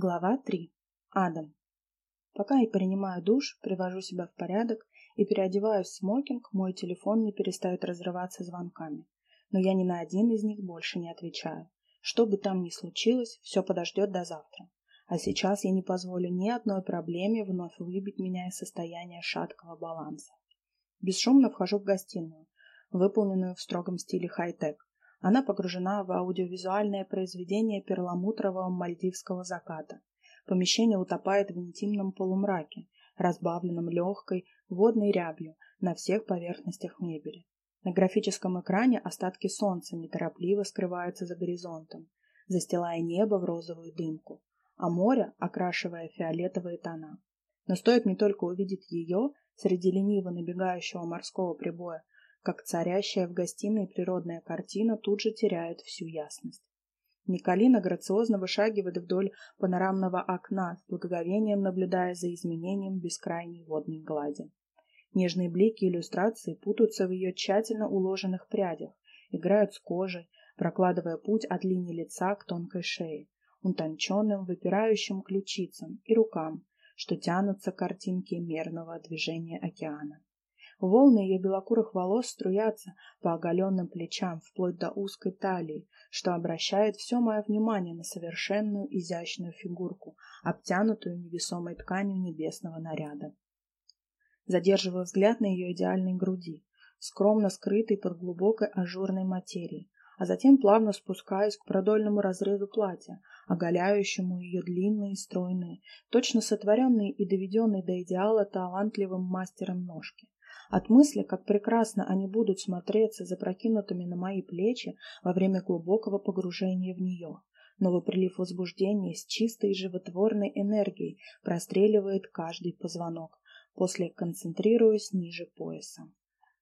Глава 3. Адам. Пока я принимаю душ, привожу себя в порядок и переодеваюсь в смокинг, мой телефон не перестает разрываться звонками. Но я ни на один из них больше не отвечаю. Что бы там ни случилось, все подождет до завтра. А сейчас я не позволю ни одной проблеме вновь выбить меня из состояния шаткого баланса. Бесшумно вхожу в гостиную, выполненную в строгом стиле хай-тек. Она погружена в аудиовизуальное произведение перламутрового мальдивского заката. Помещение утопает в интимном полумраке, разбавленном легкой водной рябью на всех поверхностях мебели. На графическом экране остатки солнца неторопливо скрываются за горизонтом, застилая небо в розовую дымку, а море окрашивая фиолетовые тона. Но стоит мне только увидеть ее среди лениво набегающего морского прибоя, как царящая в гостиной природная картина тут же теряет всю ясность. Николина грациозно вышагивает вдоль панорамного окна, с благоговением наблюдая за изменением бескрайней водной глади. Нежные блики иллюстрации путаются в ее тщательно уложенных прядях, играют с кожей, прокладывая путь от линии лица к тонкой шее, утонченным выпирающим ключицам и рукам, что тянутся к картинке мерного движения океана. Волны ее белокурых волос струятся по оголенным плечам вплоть до узкой талии, что обращает все мое внимание на совершенную изящную фигурку, обтянутую невесомой тканью небесного наряда. Задерживаю взгляд на ее идеальной груди, скромно скрытой под глубокой ажурной материей, а затем плавно спускаюсь к продольному разрезу платья, оголяющему ее длинные стройные, точно сотворенные и доведенные до идеала талантливым мастером ножки. От мысли, как прекрасно они будут смотреться запрокинутыми на мои плечи во время глубокого погружения в нее. Новый прилив возбуждения с чистой животворной энергией простреливает каждый позвонок. После концентрируюсь ниже пояса.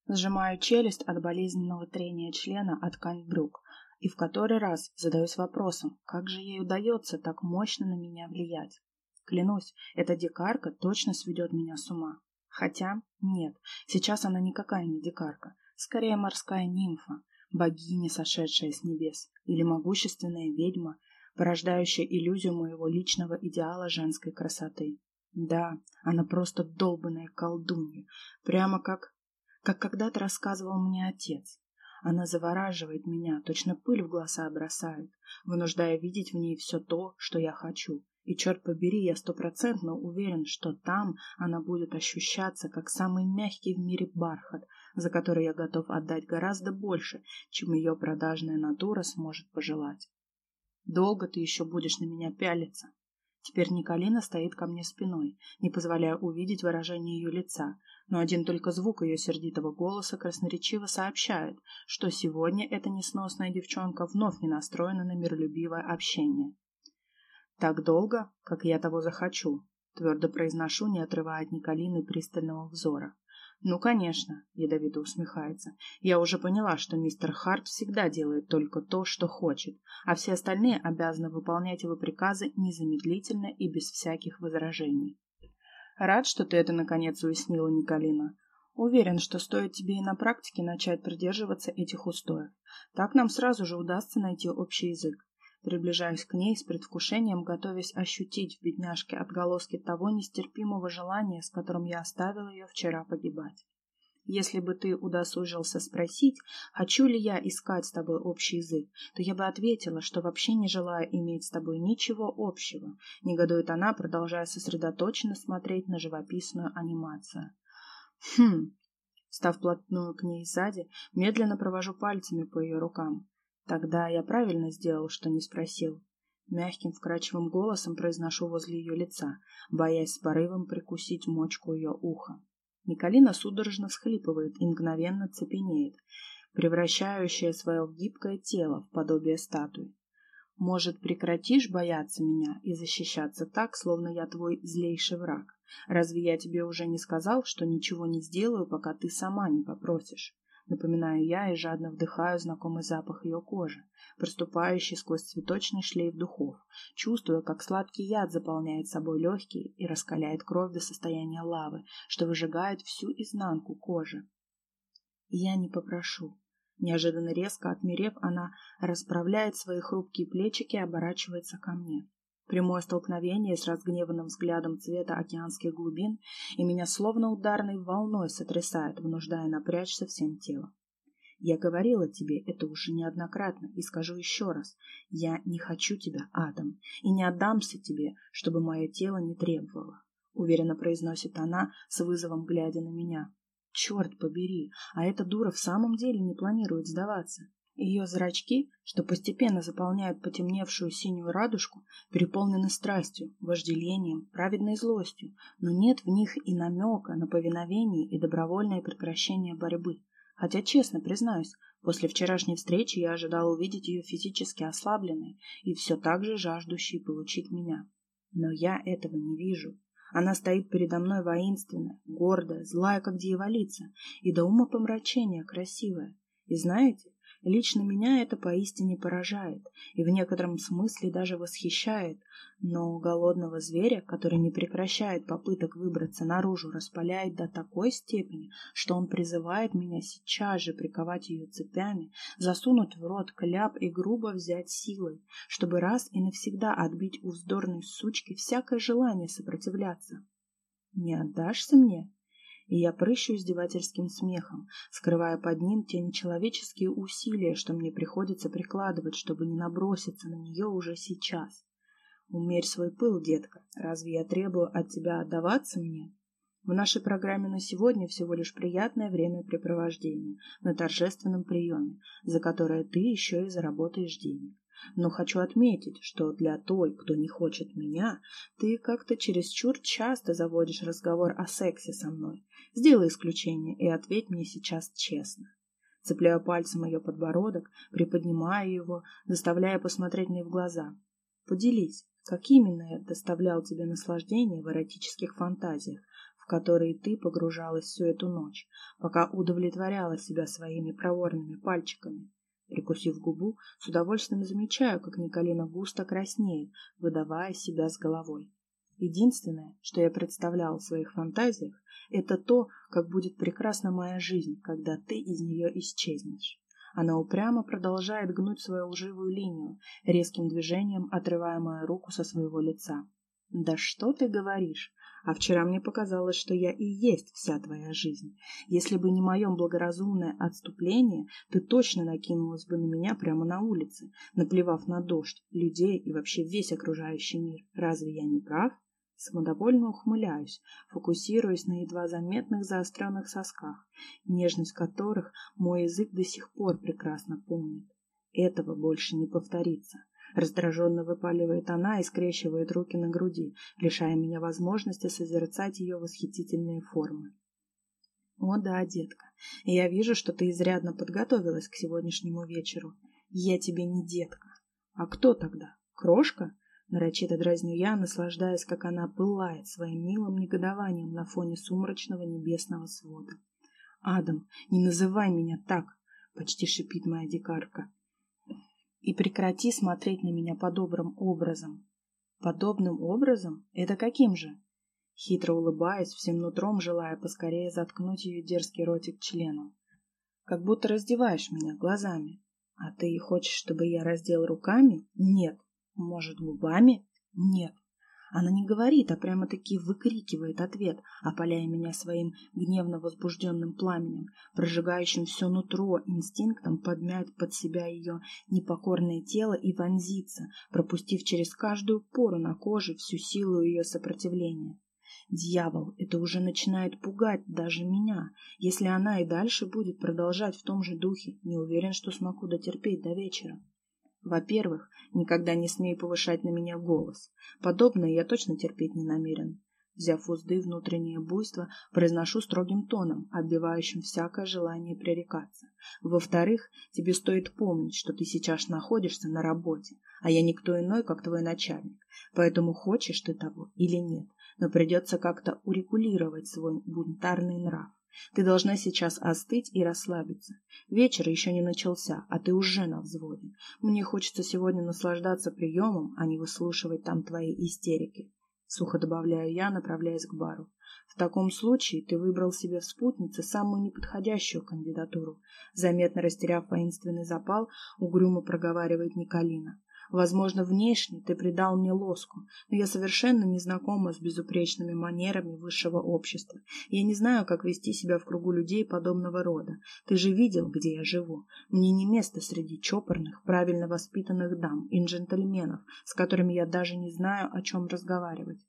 Сжимаю челюсть от болезненного трения члена от ткань брюк и в который раз задаюсь вопросом, как же ей удается так мощно на меня влиять. Клянусь, эта дикарка точно сведет меня с ума. Хотя нет, сейчас она никакая не дикарка, скорее морская нимфа, богиня, сошедшая с небес, или могущественная ведьма, порождающая иллюзию моего личного идеала женской красоты. Да, она просто долбанная колдунья, прямо как... как когда-то рассказывал мне отец. Она завораживает меня, точно пыль в глаза бросает, вынуждая видеть в ней все то, что я хочу, и, черт побери, я стопроцентно уверен, что там она будет ощущаться как самый мягкий в мире бархат, за который я готов отдать гораздо больше, чем ее продажная натура сможет пожелать. Долго ты еще будешь на меня пялиться? Теперь Николина стоит ко мне спиной, не позволяя увидеть выражение ее лица, но один только звук ее сердитого голоса красноречиво сообщает, что сегодня эта несносная девчонка вновь не настроена на миролюбивое общение. Так долго, как я того захочу, твердо произношу, не отрывая от Николины пристального взора. Ну, конечно, ядовито усмехается. Я уже поняла, что мистер Харт всегда делает только то, что хочет, а все остальные обязаны выполнять его приказы незамедлительно и без всяких возражений. Рад, что ты это наконец уяснила, Николина. Уверен, что стоит тебе и на практике начать придерживаться этих устоев. Так нам сразу же удастся найти общий язык. Приближаюсь к ней с предвкушением, готовясь ощутить в бедняжке отголоски того нестерпимого желания, с которым я оставил ее вчера погибать. Если бы ты удосужился спросить, хочу ли я искать с тобой общий язык, то я бы ответила, что вообще не желаю иметь с тобой ничего общего, негодует она, продолжая сосредоточенно смотреть на живописную анимацию. Хм, став плотную к ней сзади, медленно провожу пальцами по ее рукам. Тогда я правильно сделал, что не спросил. Мягким, вкрадчивым голосом произношу возле ее лица, боясь с порывом прикусить мочку ее уха. Николина судорожно всхлипывает и мгновенно цепенеет, превращающая свое гибкое тело в подобие статуи. Может, прекратишь бояться меня и защищаться так, словно я твой злейший враг? Разве я тебе уже не сказал, что ничего не сделаю, пока ты сама не попросишь? Напоминаю я и жадно вдыхаю знакомый запах ее кожи, проступающий сквозь цветочный шлейф духов, чувствуя, как сладкий яд заполняет собой легкие и раскаляет кровь до состояния лавы, что выжигает всю изнанку кожи. Я не попрошу. Неожиданно резко отмерев, она расправляет свои хрупкие плечики и оборачивается ко мне. Прямое столкновение с разгневанным взглядом цвета океанских глубин, и меня словно ударной волной сотрясает, вынуждая напрячься всем телом. Я говорила тебе это уже неоднократно и скажу еще раз. Я не хочу тебя, Адам, и не отдамся тебе, чтобы мое тело не требовало. Уверенно произносит она, с вызовом глядя на меня. Черт побери, а эта дура в самом деле не планирует сдаваться. Ее зрачки, что постепенно заполняют потемневшую синюю радужку, переполнены страстью, вожделением, праведной злостью, но нет в них и намека на повиновение и добровольное прекращение борьбы. Хотя, честно признаюсь, после вчерашней встречи я ожидал увидеть ее физически ослабленной и все так же жаждущей получить меня. Но я этого не вижу. Она стоит передо мной воинственная, гордая, злая, как дьяволица, и до ума помрачения красивая. И знаете, Лично меня это поистине поражает и в некотором смысле даже восхищает, но голодного зверя, который не прекращает попыток выбраться наружу, распаляет до такой степени, что он призывает меня сейчас же приковать ее цепями, засунуть в рот кляп и грубо взять силой, чтобы раз и навсегда отбить у вздорной сучки всякое желание сопротивляться. «Не отдашься мне?» И я прыщу издевательским смехом, скрывая под ним те нечеловеческие усилия, что мне приходится прикладывать, чтобы не наброситься на нее уже сейчас. Умерь свой пыл, детка. Разве я требую от тебя отдаваться мне? В нашей программе на сегодня всего лишь приятное времяпрепровождение на торжественном приеме, за которое ты еще и заработаешь денег. Но хочу отметить, что для той, кто не хочет меня, ты как-то чересчур часто заводишь разговор о сексе со мной. Сделай исключение и ответь мне сейчас честно. Цепляю пальцем ее подбородок, приподнимаю его, заставляя посмотреть мне в глаза. Поделись, как именно я доставлял тебе наслаждение в эротических фантазиях, в которые ты погружалась всю эту ночь, пока удовлетворяла себя своими проворными пальчиками. Прикусив губу, с удовольствием замечаю, как Николина густо краснеет, выдавая себя с головой. Единственное, что я представлял в своих фантазиях, это то, как будет прекрасна моя жизнь, когда ты из нее исчезнешь. Она упрямо продолжает гнуть свою лживую линию, резким движением отрывая мою руку со своего лица. «Да что ты говоришь? А вчера мне показалось, что я и есть вся твоя жизнь. Если бы не мое благоразумное отступление, ты точно накинулась бы на меня прямо на улице, наплевав на дождь, людей и вообще весь окружающий мир. Разве я не прав? Самодовольно ухмыляюсь, фокусируясь на едва заметных заостренных сосках, нежность которых мой язык до сих пор прекрасно помнит. Этого больше не повторится. Раздраженно выпаливает она и скрещивает руки на груди, лишая меня возможности созерцать ее восхитительные формы. О да, детка, я вижу, что ты изрядно подготовилась к сегодняшнему вечеру. Я тебе не детка. А кто тогда? Крошка? Нарочито дразню я, наслаждаясь, как она пылает своим милым негодованием на фоне сумрачного небесного свода. «Адам, не называй меня так!» — почти шипит моя дикарка и прекрати смотреть на меня подобным образом. Подобным образом? Это каким же? Хитро улыбаясь, всем нутром желая поскорее заткнуть ее дерзкий ротик членом. Как будто раздеваешь меня глазами. А ты хочешь, чтобы я раздел руками? Нет. Может, губами? Нет. Она не говорит, а прямо-таки выкрикивает ответ, опаляя меня своим гневно возбужденным пламенем, прожигающим все нутро инстинктом подмять под себя ее непокорное тело и вонзиться, пропустив через каждую пору на коже всю силу ее сопротивления. Дьявол, это уже начинает пугать даже меня. Если она и дальше будет продолжать в том же духе, не уверен, что смогу дотерпеть до вечера. Во-первых, никогда не смей повышать на меня голос. Подобное я точно терпеть не намерен. Взяв узды внутреннее буйство, произношу строгим тоном, отбивающим всякое желание пререкаться. Во-вторых, тебе стоит помнить, что ты сейчас находишься на работе, а я никто иной, как твой начальник. Поэтому хочешь ты того или нет, но придется как-то урегулировать свой бунтарный нрав. Ты должна сейчас остыть и расслабиться. Вечер еще не начался, а ты уже на взводе. Мне хочется сегодня наслаждаться приемом, а не выслушивать там твои истерики. Сухо добавляю я, направляясь к бару. В таком случае ты выбрал себе в спутнице самую неподходящую кандидатуру. Заметно растеряв воинственный запал, угрюмо проговаривает Николина. Возможно, внешне ты придал мне лоску, но я совершенно не знакома с безупречными манерами высшего общества. Я не знаю, как вести себя в кругу людей подобного рода. Ты же видел, где я живу. Мне не место среди чопорных, правильно воспитанных дам и джентльменов, с которыми я даже не знаю, о чем разговаривать.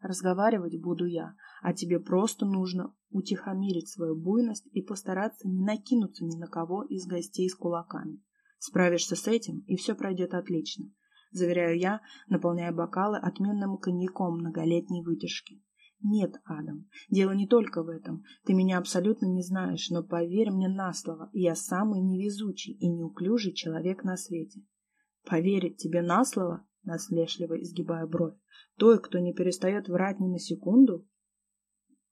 Разговаривать буду я, а тебе просто нужно утихомирить свою буйность и постараться не накинуться ни на кого из гостей с кулаками. Справишься с этим, и все пройдет отлично. Заверяю я, наполняя бокалы отменным коньяком многолетней выдержки. Нет, Адам, дело не только в этом. Ты меня абсолютно не знаешь, но поверь мне на слово, я самый невезучий и неуклюжий человек на свете. Поверить тебе на слово? Наслешливо изгибая бровь. Той, кто не перестает врать ни на секунду?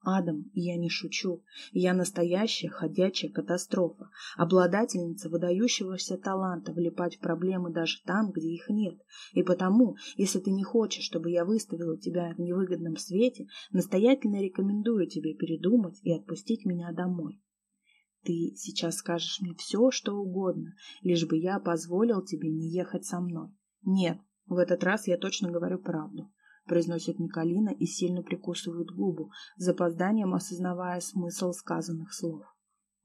Адам, я не шучу. Я настоящая ходячая катастрофа, обладательница выдающегося таланта влипать в проблемы даже там, где их нет. И потому, если ты не хочешь, чтобы я выставила тебя в невыгодном свете, настоятельно рекомендую тебе передумать и отпустить меня домой. Ты сейчас скажешь мне все, что угодно, лишь бы я позволил тебе не ехать со мной. Нет, в этот раз я точно говорю правду произносит Николина и сильно прикусывает губу, с запозданием осознавая смысл сказанных слов.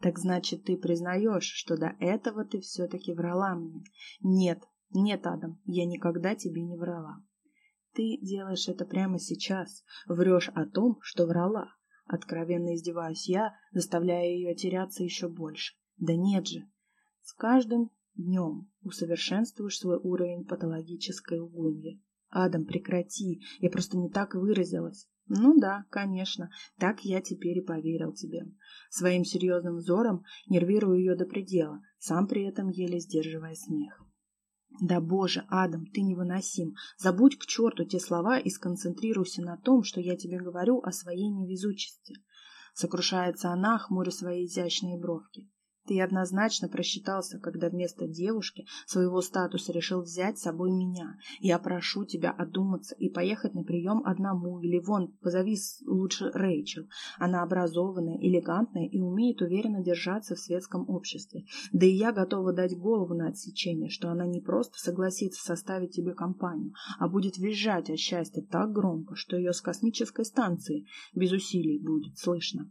Так значит, ты признаешь, что до этого ты все-таки врала мне? Нет, нет, Адам, я никогда тебе не врала. Ты делаешь это прямо сейчас, врешь о том, что врала. Откровенно издеваюсь я, заставляя ее теряться еще больше. Да нет же. С каждым днем усовершенствуешь свой уровень патологической лгуньи. Адам, прекрати, я просто не так выразилась. Ну да, конечно, так я теперь и поверил тебе. Своим серьезным взором нервирую ее до предела, сам при этом еле сдерживая смех. Да боже, Адам, ты невыносим. Забудь к черту те слова и сконцентрируйся на том, что я тебе говорю о своей невезучести. Сокрушается она, хмуря свои изящные бровки. Ты однозначно просчитался, когда вместо девушки своего статуса решил взять с собой меня. Я прошу тебя одуматься и поехать на прием одному, или вон, позови лучше Рэйчел. Она образованная, элегантная и умеет уверенно держаться в светском обществе. Да и я готова дать голову на отсечение, что она не просто согласится составить тебе компанию, а будет визжать от счастья так громко, что ее с космической станции без усилий будет слышно.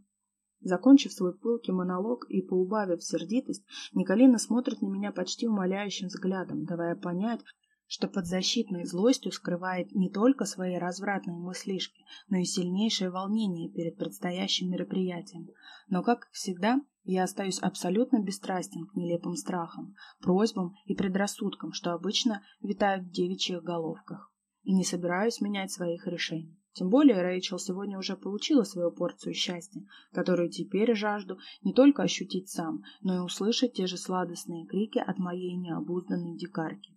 Закончив свой пылкий монолог и поубавив сердитость, Николина смотрит на меня почти умоляющим взглядом, давая понять, что под защитной злостью скрывает не только свои развратные мыслишки, но и сильнейшее волнение перед предстоящим мероприятием. Но, как всегда, я остаюсь абсолютно бесстрастен к нелепым страхам, просьбам и предрассудкам, что обычно витают в девичьих головках, и не собираюсь менять своих решений. Тем более Рэйчел сегодня уже получила свою порцию счастья, которую теперь жажду не только ощутить сам, но и услышать те же сладостные крики от моей необузданной дикарки.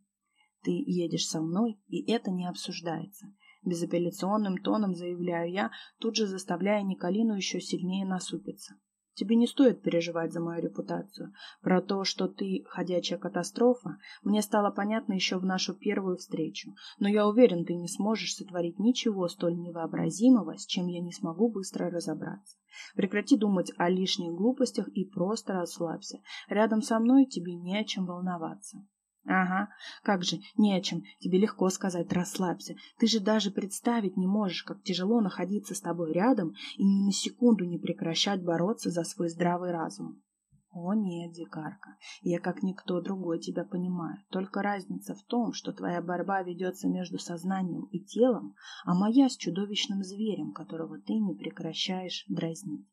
Ты едешь со мной, и это не обсуждается. Безапелляционным тоном заявляю я, тут же заставляя Николину еще сильнее насупиться. Тебе не стоит переживать за мою репутацию. Про то, что ты ходячая катастрофа, мне стало понятно еще в нашу первую встречу. Но я уверен, ты не сможешь сотворить ничего столь невообразимого, с чем я не смогу быстро разобраться. Прекрати думать о лишних глупостях и просто расслабься. Рядом со мной тебе не о чем волноваться. Ага, как же, не о чем. Тебе легко сказать «расслабься». Ты же даже представить не можешь, как тяжело находиться с тобой рядом и ни на секунду не прекращать бороться за свой здравый разум. О нет, дикарка, я как никто другой тебя понимаю. Только разница в том, что твоя борьба ведется между сознанием и телом, а моя с чудовищным зверем, которого ты не прекращаешь дразнить.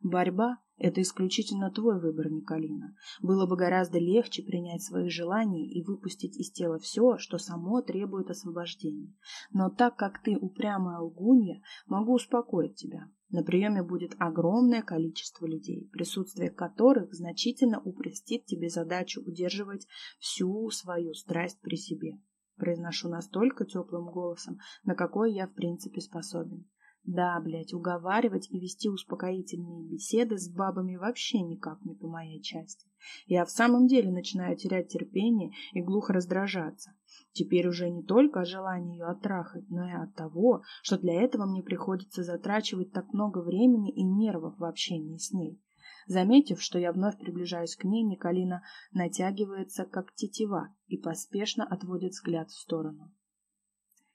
Борьба – это исключительно твой выбор, Николина. Было бы гораздо легче принять свои желания и выпустить из тела все, что само требует освобождения. Но так как ты упрямая лгунья, могу успокоить тебя. На приеме будет огромное количество людей, присутствие которых значительно упростит тебе задачу удерживать всю свою страсть при себе. Произношу настолько теплым голосом, на какой я в принципе способен. Да, блядь, уговаривать и вести успокоительные беседы с бабами вообще никак не по моей части. Я в самом деле начинаю терять терпение и глухо раздражаться. Теперь уже не только от желания ее оттрахать, но и от того, что для этого мне приходится затрачивать так много времени и нервов в общении с ней. Заметив, что я вновь приближаюсь к ней, Николина натягивается, как тетива, и поспешно отводит взгляд в сторону.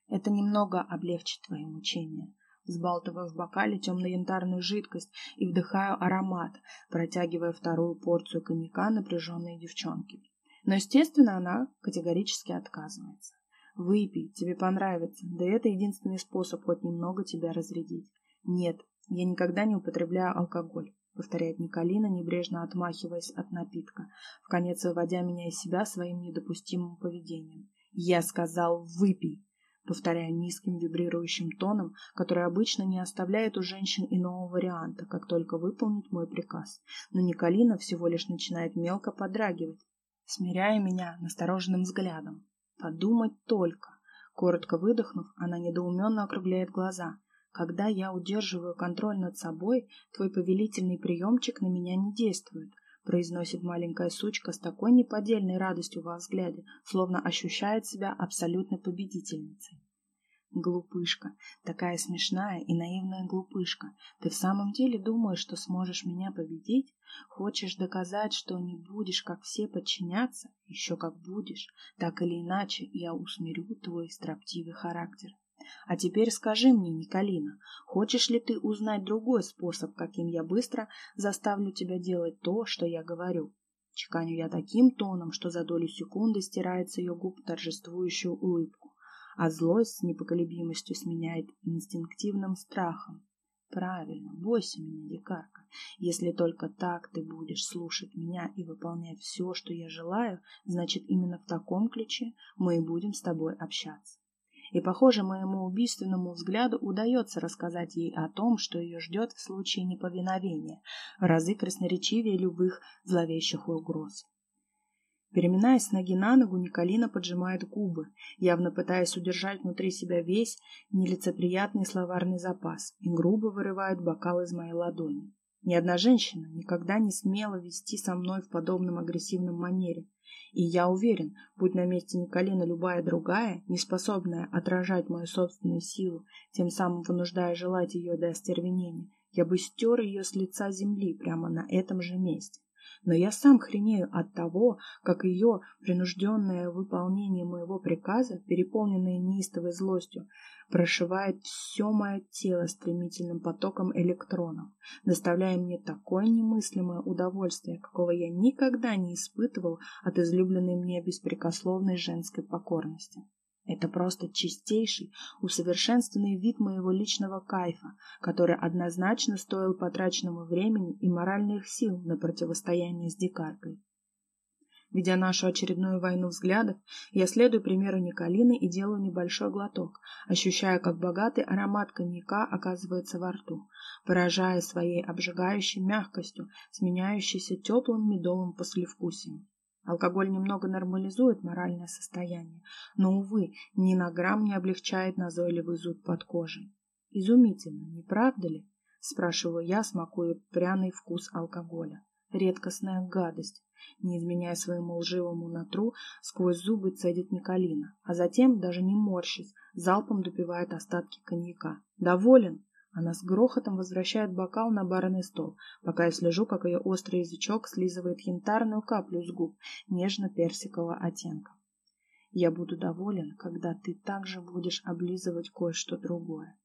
Это немного облегчит твои мучения. Сбалтываю в бокале темно-янтарную жидкость и вдыхаю аромат, протягивая вторую порцию коньяка напряженной девчонке. Но, естественно, она категорически отказывается. Выпей, тебе понравится, да это единственный способ хоть немного тебя разрядить. Нет, я никогда не употребляю алкоголь, повторяет Николина, небрежно отмахиваясь от напитка, в конец выводя меня из себя своим недопустимым поведением. Я сказал, выпей повторяю низким вибрирующим тоном, который обычно не оставляет у женщин иного варианта, как только выполнить мой приказ. Но Николина всего лишь начинает мелко подрагивать, смиряя меня настороженным взглядом. Подумать только. Коротко выдохнув, она недоуменно округляет глаза. Когда я удерживаю контроль над собой, твой повелительный приемчик на меня не действует произносит маленькая сучка с такой неподдельной радостью во взгляде, словно ощущает себя абсолютной победительницей. Глупышка, такая смешная и наивная глупышка. Ты в самом деле думаешь, что сможешь меня победить? Хочешь доказать, что не будешь, как все, подчиняться? Еще как будешь. Так или иначе, я усмирю твой строптивый характер. А теперь скажи мне, Николина, хочешь ли ты узнать другой способ, каким я быстро заставлю тебя делать то, что я говорю? Чеканю я таким тоном, что за долю секунды стирает с ее губ торжествующую улыбку, а злость с непоколебимостью сменяет инстинктивным страхом. Правильно, бойся меня, дикарка. Если только так ты будешь слушать меня и выполнять все, что я желаю, значит, именно в таком ключе мы и будем с тобой общаться и, похоже, моему убийственному взгляду удается рассказать ей о том, что ее ждет в случае неповиновения, в разы красноречивее любых зловещих угроз. Переминаясь с ноги на ногу, Николина поджимает губы, явно пытаясь удержать внутри себя весь нелицеприятный словарный запас, и грубо вырывает бокал из моей ладони. Ни одна женщина никогда не смела вести со мной в подобном агрессивном манере, и я уверен, будь на месте Николина любая другая, неспособная отражать мою собственную силу, тем самым вынуждая желать ее до остервенения, я бы стер ее с лица земли прямо на этом же месте. Но я сам хренею от того, как ее принужденное выполнение моего приказа, переполненное неистовой злостью, прошивает все мое тело стремительным потоком электронов, доставляя мне такое немыслимое удовольствие, какого я никогда не испытывал от излюбленной мне беспрекословной женской покорности. Это просто чистейший, усовершенствованный вид моего личного кайфа, который однозначно стоил потраченного времени и моральных сил на противостояние с дикаркой. Ведя нашу очередную войну взглядов, я следую примеру Николины и делаю небольшой глоток, ощущая, как богатый аромат коньяка оказывается во рту, поражая своей обжигающей мягкостью, сменяющейся теплым медовым послевкусием. Алкоголь немного нормализует моральное состояние, но, увы, ни на грамм не облегчает назойливый зуд под кожей. Изумительно, не правда ли? Спрашиваю я, смакуя пряный вкус алкоголя. Редкостная гадость не изменяя своему лживому натру, сквозь зубы цедит Николина, а затем, даже не морщись, залпом допивает остатки коньяка. «Доволен?» Она с грохотом возвращает бокал на барный стол, пока я слежу, как ее острый язычок слизывает янтарную каплю с губ нежно-персикового оттенка. Я буду доволен, когда ты также будешь облизывать кое-что другое.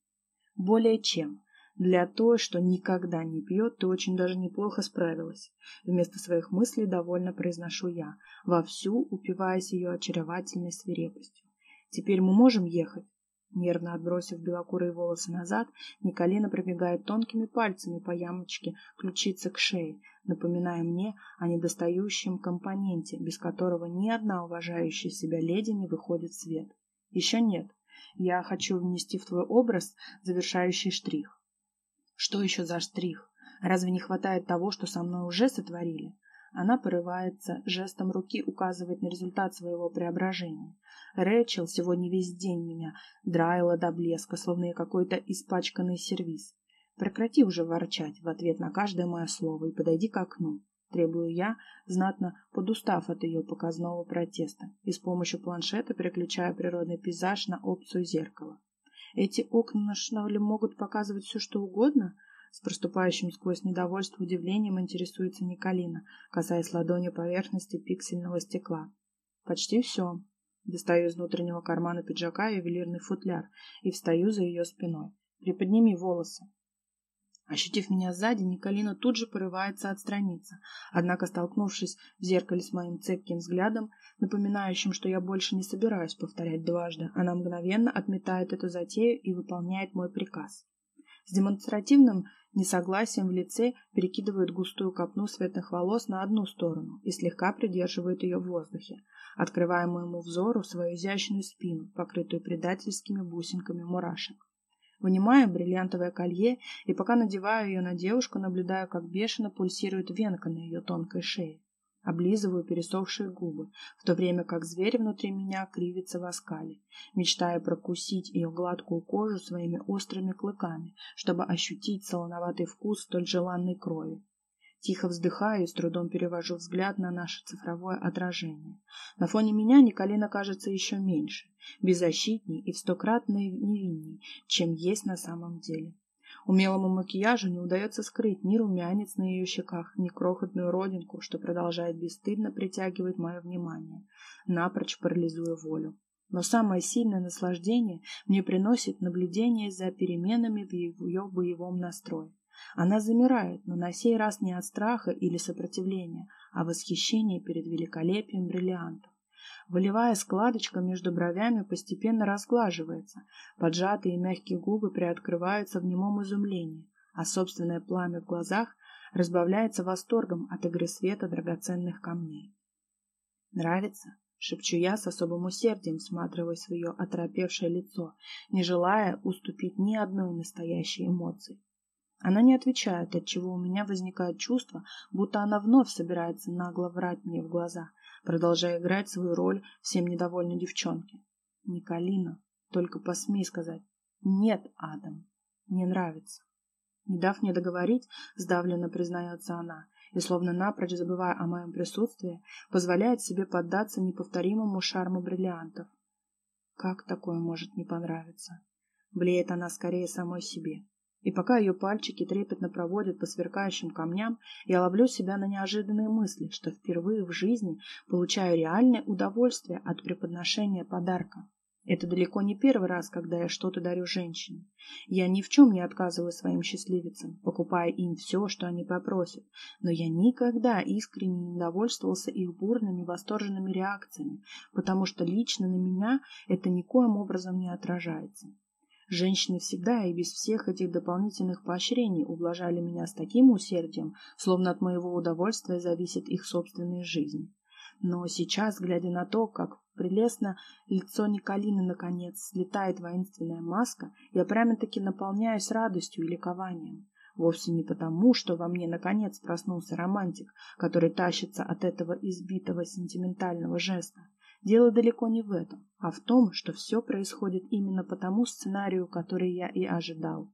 Более чем. Для той, что никогда не пьет, ты очень даже неплохо справилась. Вместо своих мыслей довольно произношу я, вовсю упиваясь ее очаровательной свирепостью. Теперь мы можем ехать? Нервно отбросив белокурые волосы назад, Николина пробегает тонкими пальцами по ямочке ключицы к шее, напоминая мне о недостающем компоненте, без которого ни одна уважающая себя леди не выходит в свет. Еще нет. Я хочу внести в твой образ завершающий штрих. Что еще за штрих? Разве не хватает того, что со мной уже сотворили? Она порывается, жестом руки указывает на результат своего преображения. Рэчел сегодня весь день меня драила до блеска, словно я какой-то испачканный сервиз. Прекрати уже ворчать в ответ на каждое мое слово и подойди к окну. Требую я, знатно подустав от ее показного протеста, и с помощью планшета переключаю природный пейзаж на опцию зеркала. Эти окна что ли могут показывать все, что угодно? С проступающим сквозь недовольство удивлением интересуется Николина, касаясь ладонью поверхности пиксельного стекла. Почти все. Достаю из внутреннего кармана пиджака ювелирный футляр и встаю за ее спиной. Приподними волосы. Ощутив меня сзади, Николина тут же порывается отстраниться. Однако, столкнувшись в зеркале с моим цепким взглядом, напоминающим, что я больше не собираюсь повторять дважды, она мгновенно отметает эту затею и выполняет мой приказ. С демонстративным несогласием в лице перекидывает густую копну светлых волос на одну сторону и слегка придерживает ее в воздухе, открывая моему взору свою изящную спину, покрытую предательскими бусинками мурашек. Вынимаю бриллиантовое колье и пока надеваю ее на девушку, наблюдаю, как бешено пульсирует венка на ее тонкой шее. Облизываю пересохшие губы, в то время как зверь внутри меня кривится в оскале, мечтая прокусить ее гладкую кожу своими острыми клыками, чтобы ощутить солоноватый вкус столь желанной крови. Тихо вздыхаю и с трудом перевожу взгляд на наше цифровое отражение. На фоне меня Николина кажется еще меньше, беззащитней и в сто крат невинней, чем есть на самом деле. Умелому макияжу не удается скрыть ни румянец на ее щеках, ни крохотную родинку, что продолжает бесстыдно притягивать мое внимание, напрочь парализуя волю. Но самое сильное наслаждение мне приносит наблюдение за переменами в ее боевом настрое. Она замирает, но на сей раз не от страха или сопротивления, а восхищения перед великолепием бриллиантов. Волевая складочка между бровями постепенно разглаживается, поджатые и мягкие губы приоткрываются в немом изумлении, а собственное пламя в глазах разбавляется восторгом от игры света драгоценных камней. «Нравится?» — шепчу я с особым усердием, всматриваясь в ее оторопевшее лицо, не желая уступить ни одной настоящей эмоции. Она не отвечает, отчего у меня возникает чувство, будто она вновь собирается нагло врать мне в глаза, продолжая играть свою роль всем недовольной девчонке. Николина, только посмей сказать «Нет, Адам, не нравится». Не дав мне договорить, сдавленно признается она, и, словно напрочь забывая о моем присутствии, позволяет себе поддаться неповторимому шарму бриллиантов. Как такое может не понравиться? Блеет она скорее самой себе. И пока ее пальчики трепетно проводят по сверкающим камням, я ловлю себя на неожиданные мысли, что впервые в жизни получаю реальное удовольствие от преподношения подарка. Это далеко не первый раз, когда я что-то дарю женщине. Я ни в чем не отказываю своим счастливицам, покупая им все, что они попросят, но я никогда искренне не довольствовался их бурными восторженными реакциями, потому что лично на меня это никоим образом не отражается. Женщины всегда и без всех этих дополнительных поощрений ублажали меня с таким усердием, словно от моего удовольствия зависит их собственная жизнь. Но сейчас, глядя на то, как прелестно лицо Николины наконец слетает воинственная маска, я прямо-таки наполняюсь радостью и ликованием. Вовсе не потому, что во мне наконец проснулся романтик, который тащится от этого избитого сентиментального жеста. Дело далеко не в этом, а в том, что все происходит именно по тому сценарию, который я и ожидал.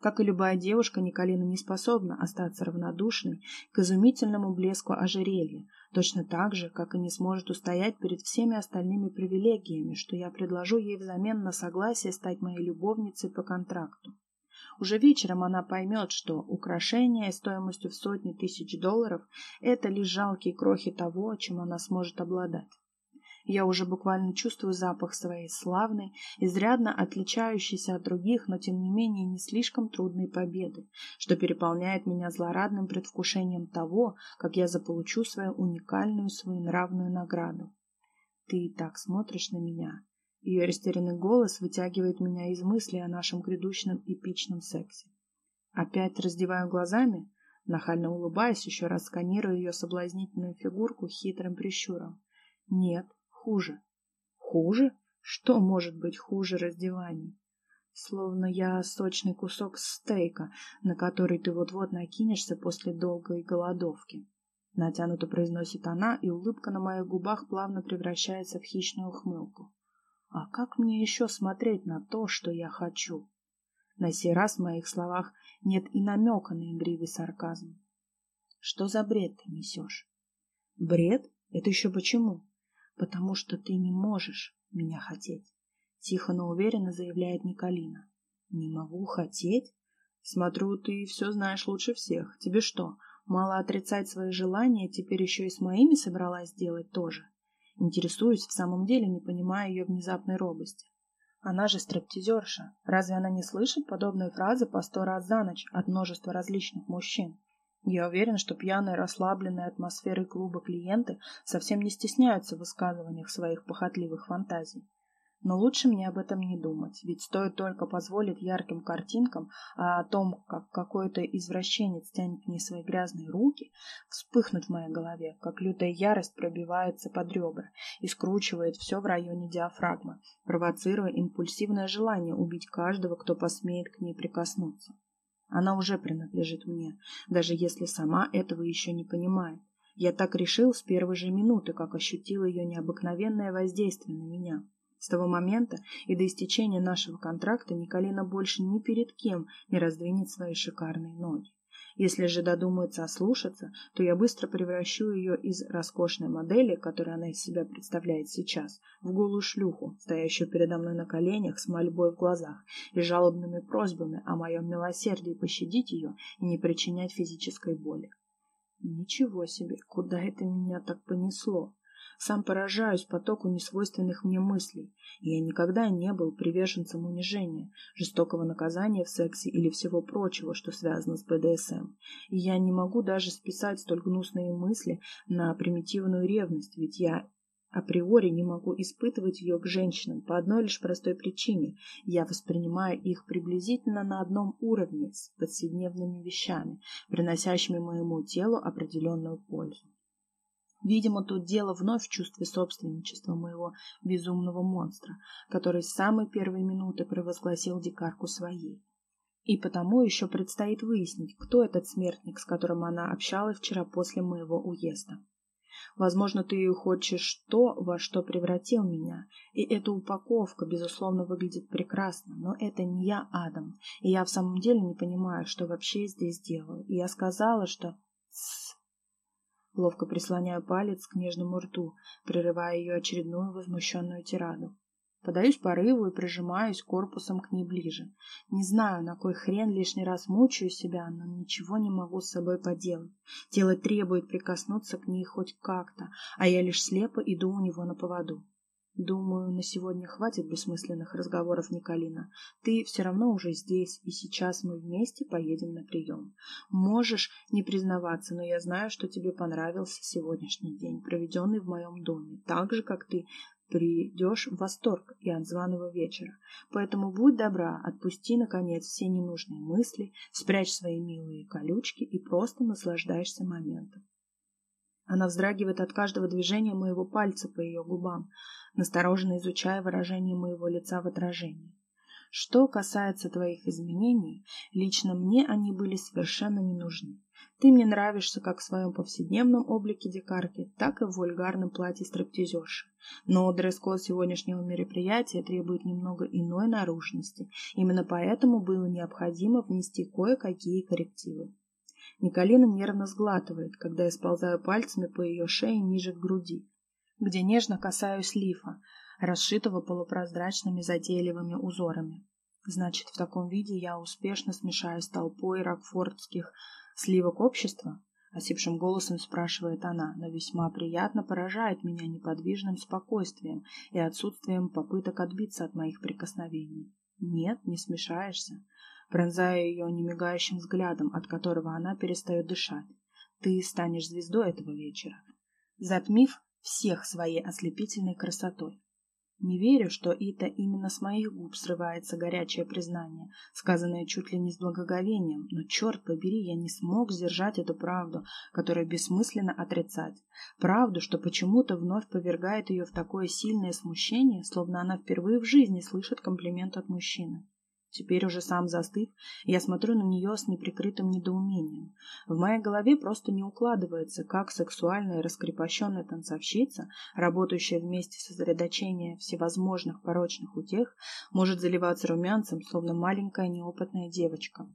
Как и любая девушка, Николина не способна остаться равнодушной к изумительному блеску ожерелья, точно так же, как и не сможет устоять перед всеми остальными привилегиями, что я предложу ей взамен на согласие стать моей любовницей по контракту. Уже вечером она поймет, что украшение стоимостью в сотни тысяч долларов – это лишь жалкие крохи того, чем она сможет обладать. Я уже буквально чувствую запах своей славной, изрядно отличающейся от других, но тем не менее не слишком трудной победы, что переполняет меня злорадным предвкушением того, как я заполучу свою уникальную своенравную награду. Ты и так смотришь на меня. Ее растерянный голос вытягивает меня из мыслей о нашем грядущем эпичном сексе. Опять раздеваю глазами, нахально улыбаясь, еще раз сканирую ее соблазнительную фигурку хитрым прищуром. Нет, хуже. Хуже? Что может быть хуже раздеваний? Словно я сочный кусок стейка, на который ты вот-вот накинешься после долгой голодовки. Натянуто произносит она, и улыбка на моих губах плавно превращается в хищную ухмылку. А как мне еще смотреть на то, что я хочу? На сей раз в моих словах нет и намека на игривый сарказм. Что за бред ты несешь? Бред? Это еще почему? Потому что ты не можешь меня хотеть, тихо, но уверенно заявляет Николина. Не могу хотеть? Смотрю, ты все знаешь лучше всех. Тебе что, мало отрицать свои желания, теперь еще и с моими собралась сделать тоже? Интересуюсь, в самом деле не понимая ее внезапной робости. Она же стриптизерша. Разве она не слышит подобные фразы по сто раз за ночь от множества различных мужчин? Я уверен, что пьяные, расслабленные атмосферой клуба клиенты совсем не стесняются в высказываниях своих похотливых фантазий. Но лучше мне об этом не думать, ведь стоит только позволить ярким картинкам а о том, как какой-то извращенец тянет к ней свои грязные руки, вспыхнуть в моей голове, как лютая ярость пробивается под ребра и скручивает все в районе диафрагмы, провоцируя импульсивное желание убить каждого, кто посмеет к ней прикоснуться. Она уже принадлежит мне, даже если сама этого еще не понимает. Я так решил с первой же минуты, как ощутил ее необыкновенное воздействие на меня. С того момента и до истечения нашего контракта Николина больше ни перед кем не раздвинет свои шикарные ноги. Если же додумается ослушаться, то я быстро превращу ее из роскошной модели, которую она из себя представляет сейчас, в голую шлюху, стоящую передо мной на коленях с мольбой в глазах и жалобными просьбами о моем милосердии пощадить ее и не причинять физической боли. Ничего себе, куда это меня так понесло? Сам поражаюсь потоку несвойственных мне мыслей. Я никогда не был приверженцем унижения, жестокого наказания в сексе или всего прочего, что связано с БДСМ. И я не могу даже списать столь гнусные мысли на примитивную ревность, ведь я априори не могу испытывать ее к женщинам по одной лишь простой причине. Я воспринимаю их приблизительно на одном уровне с повседневными вещами, приносящими моему телу определенную пользу. Видимо, тут дело вновь в чувстве собственничества моего безумного монстра, который с самой первой минуты провозгласил дикарку своей. И потому еще предстоит выяснить, кто этот смертник, с которым она общалась вчера после моего уезда. Возможно, ты хочешь то, во что превратил меня, и эта упаковка, безусловно, выглядит прекрасно, но это не я, Адам, и я в самом деле не понимаю, что вообще здесь делаю. И я сказала, что... Ловко прислоняю палец к нежному рту, прерывая ее очередную возмущенную тираду. Подаюсь порыву и прижимаюсь корпусом к ней ближе. Не знаю, на кой хрен лишний раз мучаю себя, но ничего не могу с собой поделать. Тело требует прикоснуться к ней хоть как-то, а я лишь слепо иду у него на поводу. Думаю, на сегодня хватит бессмысленных разговоров, Николина. Ты все равно уже здесь, и сейчас мы вместе поедем на прием. Можешь не признаваться, но я знаю, что тебе понравился сегодняшний день, проведенный в моем доме, так же, как ты придешь в восторг и от званого вечера. Поэтому будь добра, отпусти, наконец, все ненужные мысли, спрячь свои милые колючки и просто наслаждайся моментом. Она вздрагивает от каждого движения моего пальца по ее губам, настороженно изучая выражение моего лица в отражении. Что касается твоих изменений, лично мне они были совершенно не нужны. Ты мне нравишься как в своем повседневном облике дикарки, так и в вульгарном платье стриптизерши. Но дресс-код сегодняшнего мероприятия требует немного иной наружности. Именно поэтому было необходимо внести кое-какие коррективы. Николина нервно сглатывает, когда я сползаю пальцами по ее шее ниже к груди, где нежно касаюсь лифа, расшитого полупрозрачными затейливыми узорами. Значит, в таком виде я успешно смешаюсь с толпой рокфордских сливок общества? Осипшим голосом спрашивает она, но весьма приятно поражает меня неподвижным спокойствием и отсутствием попыток отбиться от моих прикосновений. Нет, не смешаешься пронзая ее немигающим взглядом, от которого она перестает дышать. Ты станешь звездой этого вечера, затмив всех своей ослепительной красотой. Не верю, что это именно с моих губ срывается горячее признание, сказанное чуть ли не с благоговением, но, черт побери, я не смог сдержать эту правду, которую бессмысленно отрицать. Правду, что почему-то вновь повергает ее в такое сильное смущение, словно она впервые в жизни слышит комплимент от мужчины. Теперь уже сам застыв, я смотрю на нее с неприкрытым недоумением. В моей голове просто не укладывается, как сексуальная раскрепощенная танцовщица, работающая вместе сосредоточения всевозможных порочных утех, может заливаться румянцем, словно маленькая неопытная девочка.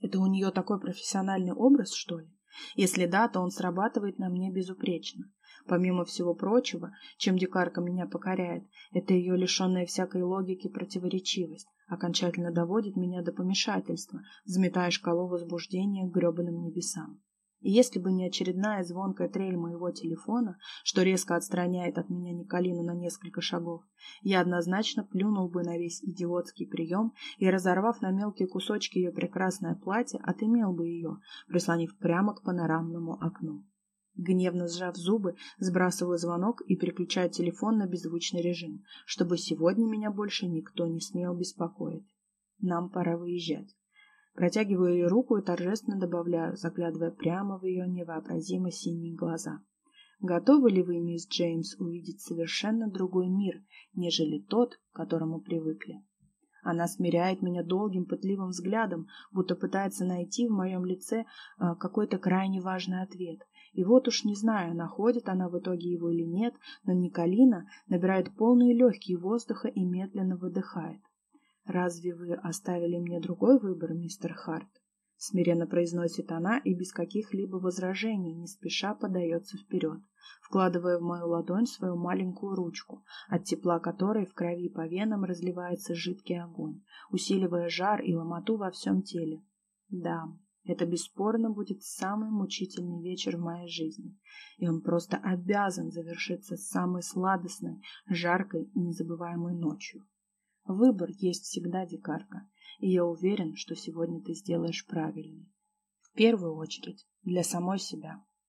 Это у нее такой профессиональный образ, что ли? Если да, то он срабатывает на мне безупречно. Помимо всего прочего, чем дикарка меня покоряет, это ее лишенная всякой логики противоречивость, окончательно доводит меня до помешательства, взметая шкалу возбуждения к гребаным небесам. И если бы не очередная звонкая трель моего телефона, что резко отстраняет от меня Николину на несколько шагов, я однозначно плюнул бы на весь идиотский прием и, разорвав на мелкие кусочки ее прекрасное платье, отымел бы ее, прислонив прямо к панорамному окну. Гневно сжав зубы, сбрасываю звонок и переключаю телефон на беззвучный режим, чтобы сегодня меня больше никто не смел беспокоить. Нам пора выезжать. Протягиваю ее руку и торжественно добавляю, заглядывая прямо в ее невообразимо синие глаза. Готовы ли вы, мисс Джеймс, увидеть совершенно другой мир, нежели тот, к которому привыкли? Она смиряет меня долгим пытливым взглядом, будто пытается найти в моем лице э, какой-то крайне важный ответ. И вот уж не знаю, находит она в итоге его или нет, но Николина набирает полные легкие воздуха и медленно выдыхает. «Разве вы оставили мне другой выбор, мистер Харт?» Смиренно произносит она и без каких-либо возражений, не спеша подается вперед, вкладывая в мою ладонь свою маленькую ручку, от тепла которой в крови по венам разливается жидкий огонь, усиливая жар и ломоту во всем теле. Да, это бесспорно будет самый мучительный вечер в моей жизни, и он просто обязан завершиться самой сладостной, жаркой и незабываемой ночью. Выбор есть всегда, дикарка, и я уверен, что сегодня ты сделаешь правильный. В первую очередь для самой себя.